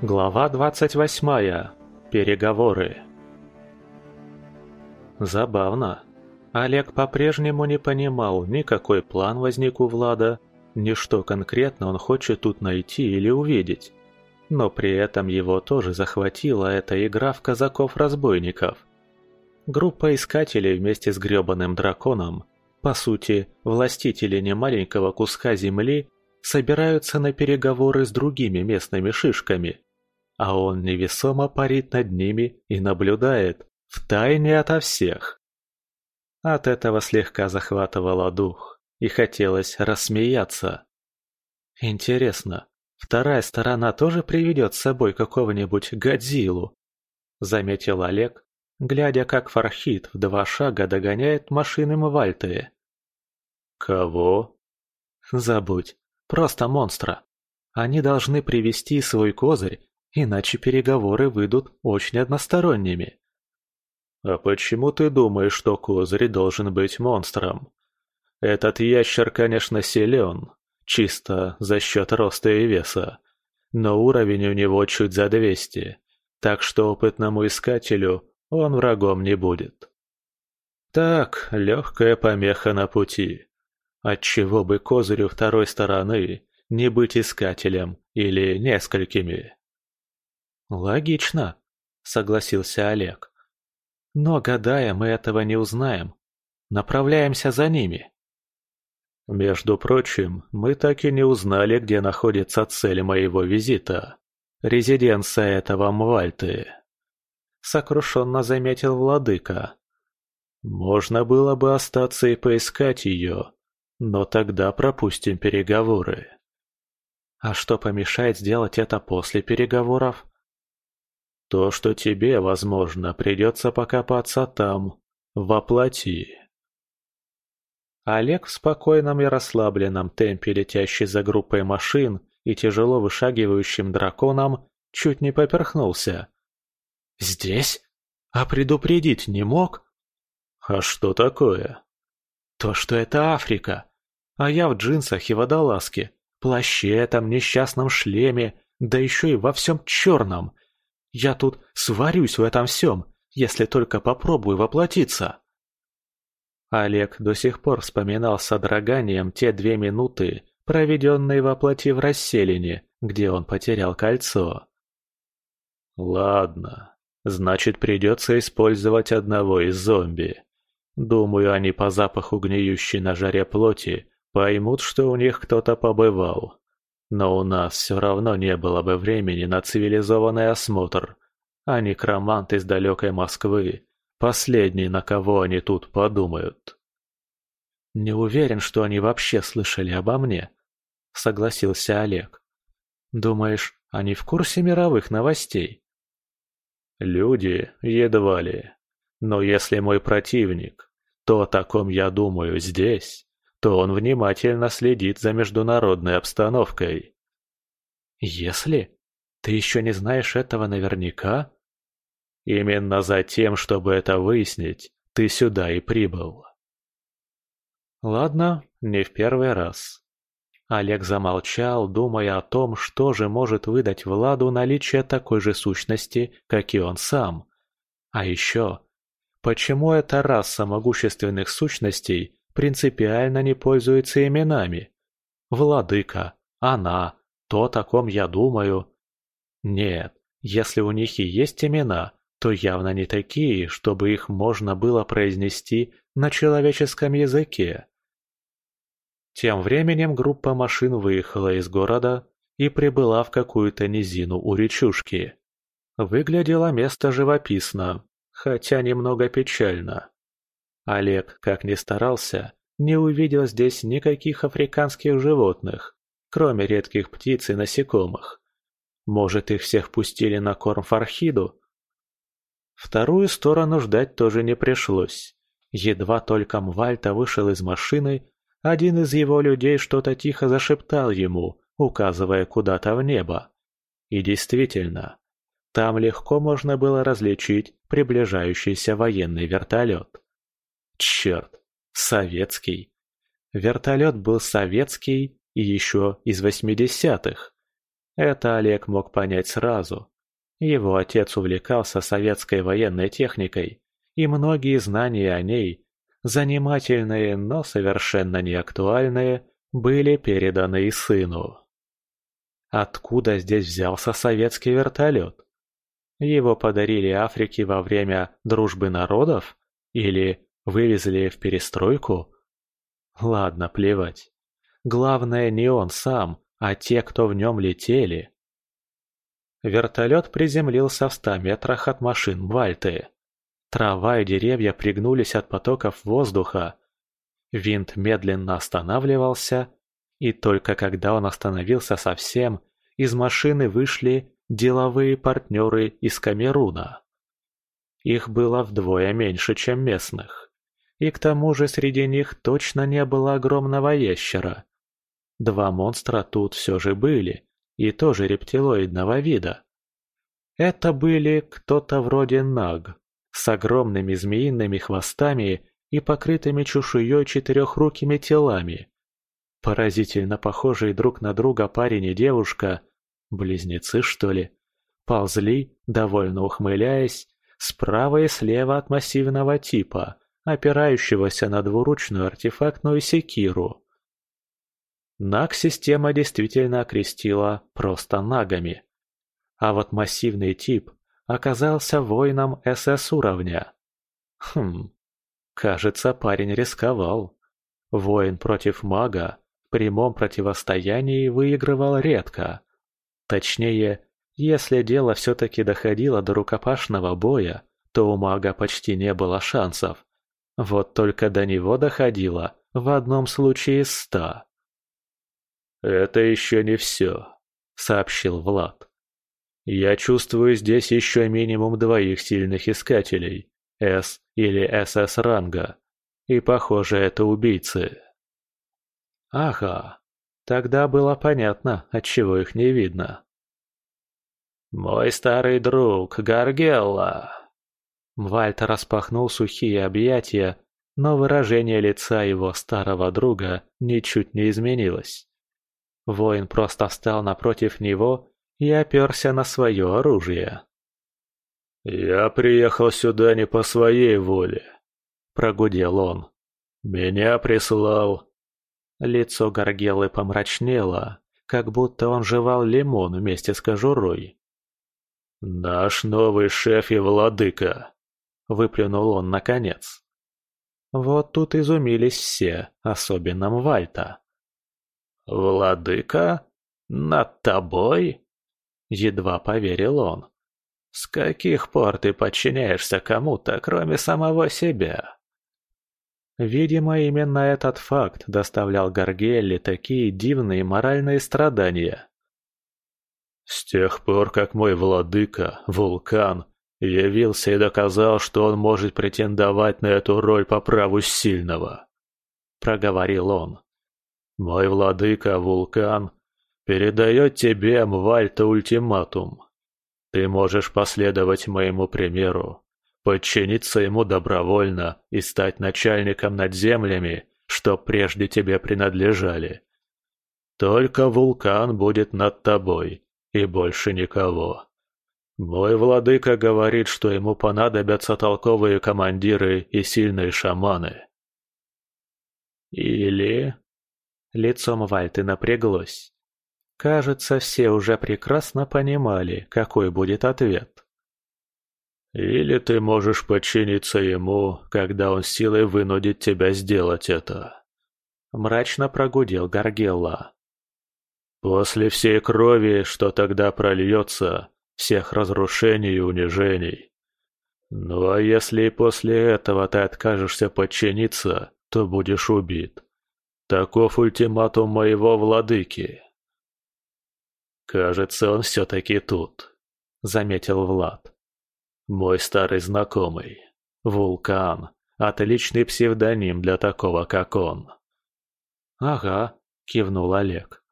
Глава 28. Переговоры. Забавно. Олег по-прежнему не понимал, ни какой план возник у Влада, ни что конкретно он хочет тут найти или увидеть. Но при этом его тоже захватила эта игра в казаков-разбойников. Группа искателей вместе с грёбаным драконом, по сути, властители немаленького куска земли, собираются на переговоры с другими местными шишками – а он невесомо парит над ними и наблюдает, втайне ото всех. От этого слегка захватывало дух, и хотелось рассмеяться. Интересно, вторая сторона тоже приведет с собой какого-нибудь Годзиллу? Заметил Олег, глядя, как Фархит в два шага догоняет машины Мвальтые. Кого? Забудь, просто монстра. Они должны привести свой козырь иначе переговоры выйдут очень односторонними. «А почему ты думаешь, что Козырь должен быть монстром? Этот ящер, конечно, силен, чисто за счет роста и веса, но уровень у него чуть за двести, так что опытному искателю он врагом не будет. Так, легкая помеха на пути. Отчего бы Козырю второй стороны не быть искателем или несколькими?» «Логично», — согласился Олег. «Но, гадая, мы этого не узнаем. Направляемся за ними». «Между прочим, мы так и не узнали, где находится цель моего визита. Резиденция этого Мвальты», — сокрушенно заметил владыка. «Можно было бы остаться и поискать ее, но тогда пропустим переговоры». «А что помешает сделать это после переговоров?» То, что тебе, возможно, придется покопаться там, воплоти. Олег в спокойном и расслабленном темпе, летящий за группой машин и тяжело вышагивающим драконом, чуть не поперхнулся. «Здесь? А предупредить не мог?» «А что такое?» «То, что это Африка. А я в джинсах и водолазке, плаще этом несчастном шлеме, да еще и во всем черном, я тут сварюсь в этом всем, если только попробую воплотиться. Олег до сих пор вспоминал с содроганием те две минуты, проведенные воплоти в расселине, где он потерял кольцо. Ладно, значит придется использовать одного из зомби. Думаю, они по запаху гниющей на жаре плоти поймут, что у них кто-то побывал. Но у нас все равно не было бы времени на цивилизованный осмотр, а некромант из далекой Москвы – последний, на кого они тут подумают. «Не уверен, что они вообще слышали обо мне», – согласился Олег. «Думаешь, они в курсе мировых новостей?» «Люди едва ли. Но если мой противник, то о таком я думаю здесь, то он внимательно следит за международной обстановкой. Если? Ты еще не знаешь этого наверняка? Именно за тем, чтобы это выяснить, ты сюда и прибыл. Ладно, не в первый раз. Олег замолчал, думая о том, что же может выдать Владу наличие такой же сущности, как и он сам. А еще, почему эта раса могущественных сущностей принципиально не пользуется именами. Владыка, она, то, о ком я думаю. Нет, если у них и есть имена, то явно не такие, чтобы их можно было произнести на человеческом языке. Тем временем группа машин выехала из города и прибыла в какую-то низину у речушки. Выглядело место живописно, хотя немного печально. Олег, как ни старался, не увидел здесь никаких африканских животных, кроме редких птиц и насекомых. Может, их всех пустили на корм Фархиду? Вторую сторону ждать тоже не пришлось. Едва только Мвальта вышел из машины, один из его людей что-то тихо зашептал ему, указывая куда-то в небо. И действительно, там легко можно было различить приближающийся военный вертолет. Черт, советский. Вертолет был советский и еще из восьмидесятых. Это Олег мог понять сразу. Его отец увлекался советской военной техникой, и многие знания о ней, занимательные, но совершенно не актуальные, были переданы и сыну. Откуда здесь взялся советский вертолет? Его подарили Африке во время дружбы народов? Или вывезли в перестройку? Ладно, плевать. Главное не он сам, а те, кто в нем летели. Вертолет приземлился в ста метрах от машин Вальты. Трава и деревья пригнулись от потоков воздуха. Винт медленно останавливался, и только когда он остановился совсем, из машины вышли деловые партнеры из Камеруна. Их было вдвое меньше, чем местных. И к тому же среди них точно не было огромного ящера. Два монстра тут все же были, и тоже рептилоидного вида. Это были кто-то вроде наг, с огромными змеиными хвостами и покрытыми чешуей четырехрукими телами. Поразительно похожие друг на друга парень и девушка, близнецы что ли, ползли, довольно ухмыляясь, справа и слева от массивного типа, опирающегося на двуручную артефактную секиру. Наг-система действительно окрестила просто нагами. А вот массивный тип оказался воином СС уровня. Хм, кажется, парень рисковал. Воин против мага в прямом противостоянии выигрывал редко. Точнее, если дело все-таки доходило до рукопашного боя, то у мага почти не было шансов. Вот только до него доходило в одном случае ста. «Это еще не все», — сообщил Влад. «Я чувствую здесь еще минимум двоих сильных искателей, С или СС ранга, и, похоже, это убийцы». «Ага, тогда было понятно, отчего их не видно». «Мой старый друг, Гаргелла!» Вальт распахнул сухие объятия, но выражение лица его старого друга ничуть не изменилось. Воин просто встал напротив него и оперся на свое оружие. «Я приехал сюда не по своей воле», — прогудел он. «Меня прислал...» Лицо Гаргелы помрачнело, как будто он жевал лимон вместе с кожурой. «Наш новый шеф и владыка», — выплюнул он наконец. Вот тут изумились все, особенно Мвальта. «Владыка? Над тобой?» Едва поверил он. «С каких пор ты подчиняешься кому-то, кроме самого себя?» Видимо, именно этот факт доставлял Гаргелле такие дивные моральные страдания. «С тех пор, как мой владыка, вулкан, явился и доказал, что он может претендовать на эту роль по праву сильного», — проговорил он. Мой владыка Вулкан передает тебе, Мвальта, ультиматум. Ты можешь последовать моему примеру, подчиниться ему добровольно и стать начальником над землями, что прежде тебе принадлежали. Только вулкан будет над тобой, и больше никого. Мой владыка говорит, что ему понадобятся толковые командиры и сильные шаманы. Или Лицом Вальты напряглось. Кажется, все уже прекрасно понимали, какой будет ответ. «Или ты можешь подчиниться ему, когда он силой вынудит тебя сделать это», — мрачно прогудел Гаргелла. «После всей крови, что тогда прольется, всех разрушений и унижений. Ну а если и после этого ты откажешься подчиниться, то будешь убит. Таков ультиматум моего владыки. Кажется, он все-таки тут, заметил Влад. Мой старый знакомый. Вулкан. Отличный псевдоним для такого, как он. Ага, кивнул Олег.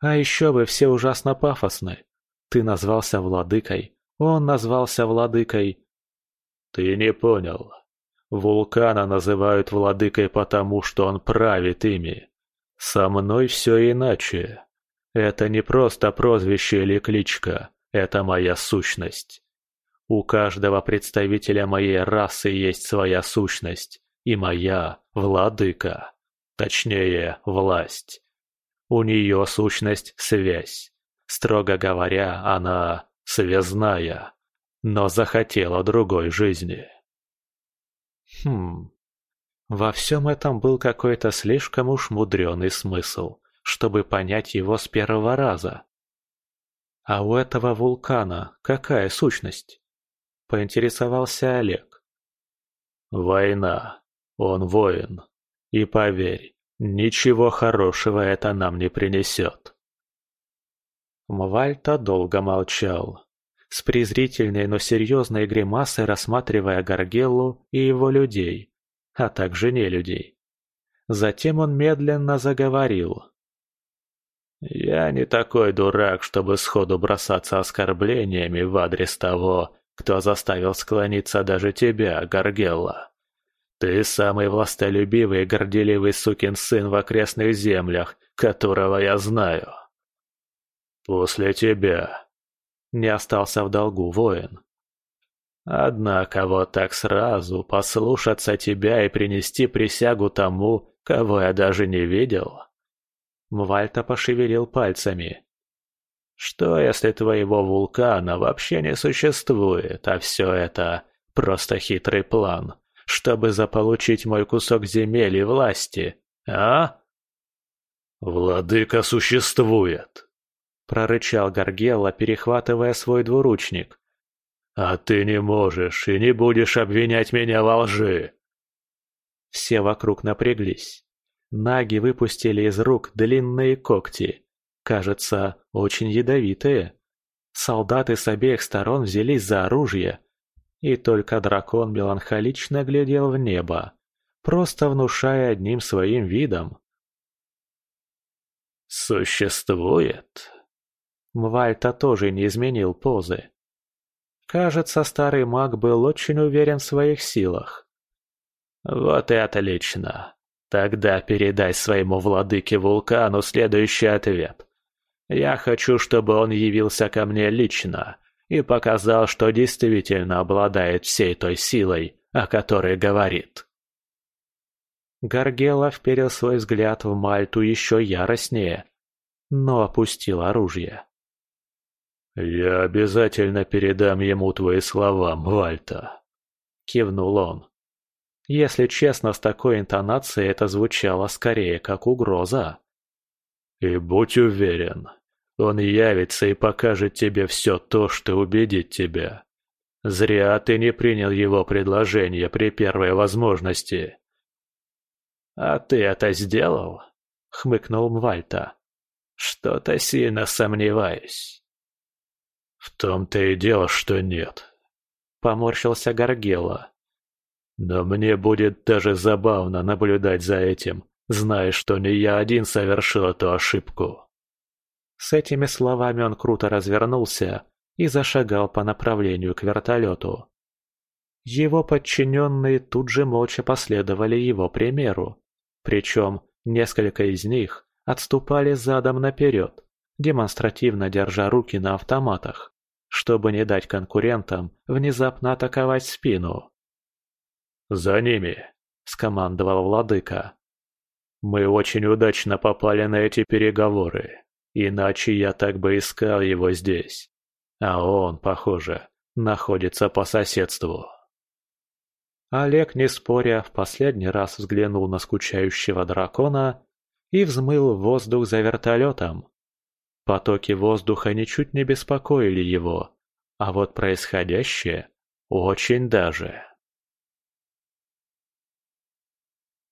А еще вы все ужасно пафосны. Ты назвался владыкой, он назвался владыкой. Ты не понял. Вулкана называют владыкой потому, что он правит ими. Со мной все иначе. Это не просто прозвище или кличка, это моя сущность. У каждого представителя моей расы есть своя сущность, и моя – владыка, точнее, власть. У нее сущность – связь. Строго говоря, она связная, но захотела другой жизни. Хм, во всем этом был какой-то слишком уж мудреный смысл, чтобы понять его с первого раза. А у этого вулкана какая сущность? Поинтересовался Олег. Война. Он воин. И поверь, ничего хорошего это нам не принесет. Мвальта долго молчал, с презрительной, но серьезной гримасой рассматривая Гаргеллу и его людей, а также не людей. Затем он медленно заговорил. «Я не такой дурак, чтобы сходу бросаться оскорблениями в адрес того, кто заставил склониться даже тебя, Гаргелла. Ты самый властолюбивый и горделивый сукин сын в окрестных землях, которого я знаю. «После тебя». Не остался в долгу воин. «Однако вот так сразу послушаться тебя и принести присягу тому, кого я даже не видел?» Мвальта пошевелил пальцами. «Что, если твоего вулкана вообще не существует, а все это просто хитрый план, чтобы заполучить мой кусок земель и власти, а?» «Владыка существует», прорычал Гаргелла, перехватывая свой двуручник. «А ты не можешь и не будешь обвинять меня во лжи!» Все вокруг напряглись. Наги выпустили из рук длинные когти. Кажется, очень ядовитые. Солдаты с обеих сторон взялись за оружие. И только дракон меланхолично глядел в небо, просто внушая одним своим видом. «Существует Мвальта тоже не изменил позы. Кажется, старый маг был очень уверен в своих силах. «Вот и отлично. Тогда передай своему владыке вулкану следующий ответ. Я хочу, чтобы он явился ко мне лично и показал, что действительно обладает всей той силой, о которой говорит». Гаргела вперил свой взгляд в Мальту еще яростнее, но опустил оружие. «Я обязательно передам ему твои слова, Вальта», — кивнул он. Если честно, с такой интонацией это звучало скорее как угроза. «И будь уверен, он явится и покажет тебе все то, что убедит тебя. Зря ты не принял его предложение при первой возможности». «А ты это сделал?» — хмыкнул Мвальта. «Что-то сильно сомневаюсь». «В том-то и дело, что нет», — поморщился Гаргела. «Но мне будет даже забавно наблюдать за этим, зная, что не я один совершил эту ошибку». С этими словами он круто развернулся и зашагал по направлению к вертолету. Его подчиненные тут же молча последовали его примеру, причем несколько из них отступали задом наперед, демонстративно держа руки на автоматах, чтобы не дать конкурентам внезапно атаковать спину. «За ними!» – скомандовал владыка. «Мы очень удачно попали на эти переговоры, иначе я так бы искал его здесь. А он, похоже, находится по соседству». Олег, не споря, в последний раз взглянул на скучающего дракона и взмыл воздух за вертолетом. Потоки воздуха ничуть не беспокоили его, а вот происходящее очень даже.